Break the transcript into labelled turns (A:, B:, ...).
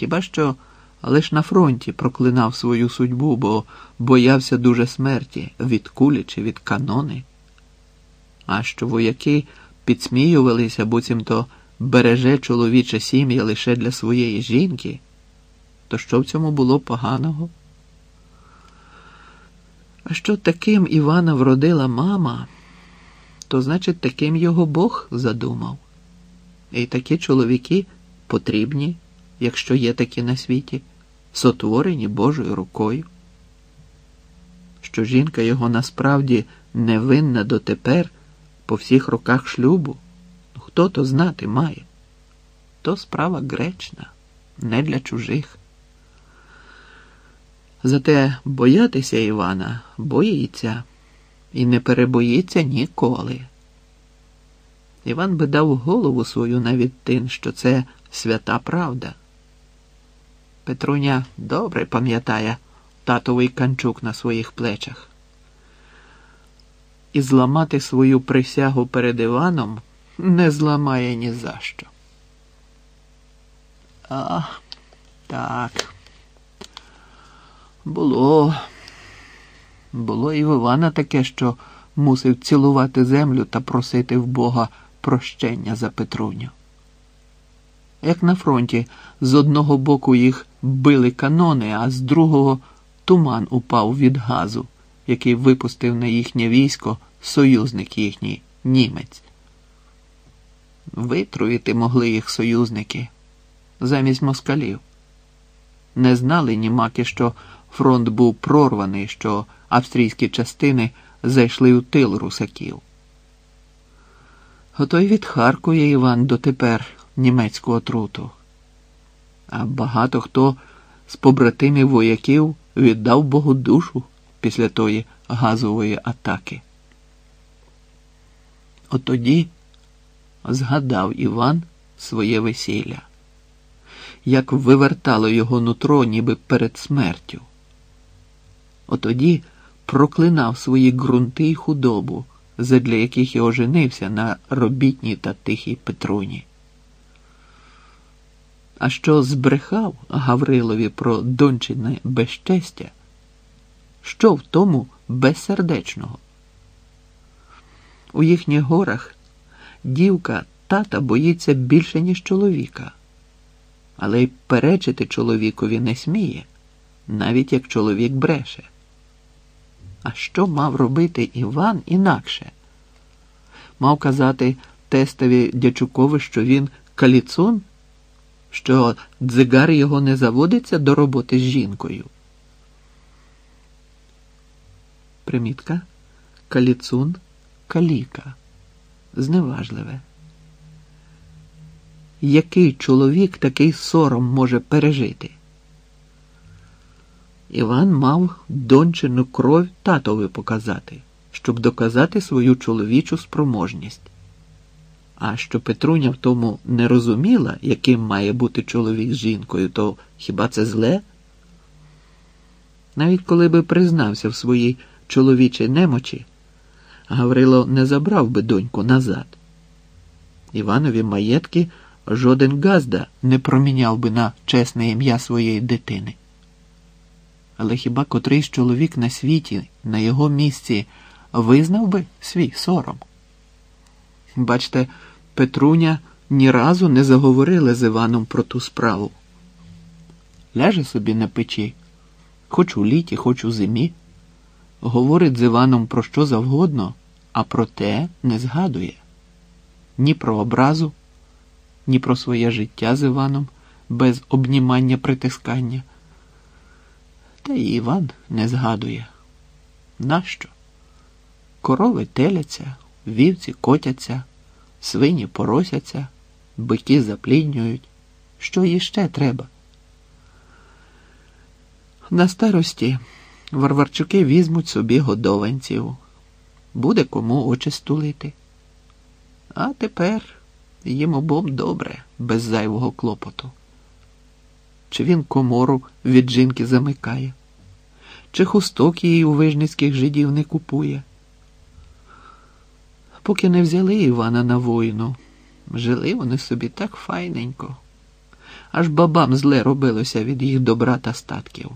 A: Хіба що лиш на фронті проклинав свою судьбу, бо боявся дуже смерті від кулі чи від канони. А що вояки підсміювалися, буцімто береже чоловіче сім'я лише для своєї жінки, то що в цьому було поганого? А що таким Івана вродила мама, то значить таким його Бог задумав. І такі чоловіки потрібні, якщо є такі на світі, сотворені Божою рукою. Що жінка його насправді невинна дотепер по всіх роках шлюбу, ну, хто то знати має, то справа гречна, не для чужих. Зате боятися Івана боїться і не перебоїться ніколи. Іван би дав голову свою навіть тим, що це свята правда. Петруня добре пам'ятає татовий канчук на своїх плечах. І зламати свою присягу перед Іваном не зламає ні за що. А, так. Було. Було і в Івана таке, що мусив цілувати землю та просити в Бога прощення за Петруню. Як на фронті, з одного боку їх били канони, а з другого туман упав від газу, який випустив на їхнє військо союзник їхній німець. Витруїти могли їх союзники замість москалів. Не знали німаки, що фронт був прорваний, що австрійські частини зайшли у тил русаків. Ото й відхаркує Іван дотепер німецьку отруту. А багато хто з побратимів вояків віддав Богу душу після тої газової атаки. Отоді згадав Іван своє весілля, як вивертало його нутро, ніби перед смертю. Отоді проклинав свої ґрунти й худобу, задля яких і оженився на робітній та тихій Петруні. А що збрехав Гаврилові про дончине безчестя? Що в тому безсердечного? У їхніх горах дівка тата боїться більше, ніж чоловіка, але й перечити чоловікові не сміє, навіть як чоловік бреше. А що мав робити Іван інакше? Мав казати тестові дячукові, що він каліцун, що дзигар його не заводиться до роботи з жінкою. Примітка каліцун каліка. Зневажливе. Який чоловік такий сором може пережити? Іван мав дончину кров татові показати, щоб доказати свою чоловічу спроможність. А що Петруня в тому не розуміла, яким має бути чоловік з жінкою, то хіба це зле? Навіть коли би признався в своїй чоловічій немочі, Гаврило не забрав би доньку назад. Іванові маєтки жоден газда не проміняв би на чесне ім'я своєї дитини. Але хіба котрийсь чоловік на світі, на його місці, визнав би свій сором? Бачте, Петруня ні разу не заговорила з Іваном про ту справу. Ляже собі на печі, хоч у літі, хоч у зимі, говорить з Іваном про що завгодно, а про те не згадує ні про образу, ні про своє життя з Іваном без обнімання притискання. Та й Іван не згадує. Нащо? Корови теляться, вівці котяться, свині поросяться, бики запліднюють. Що іще треба? На старості варварчуки візьмуть собі годованців, буде кому очі стулити. А тепер їм обом добре, без зайвого клопоту. Чи він комору від жінки замикає, чи хусток її у вижницьких жидів не купує. Поки не взяли Івана на воїну, жили вони собі так файненько. аж бабам зле робилося від їх добра та статків.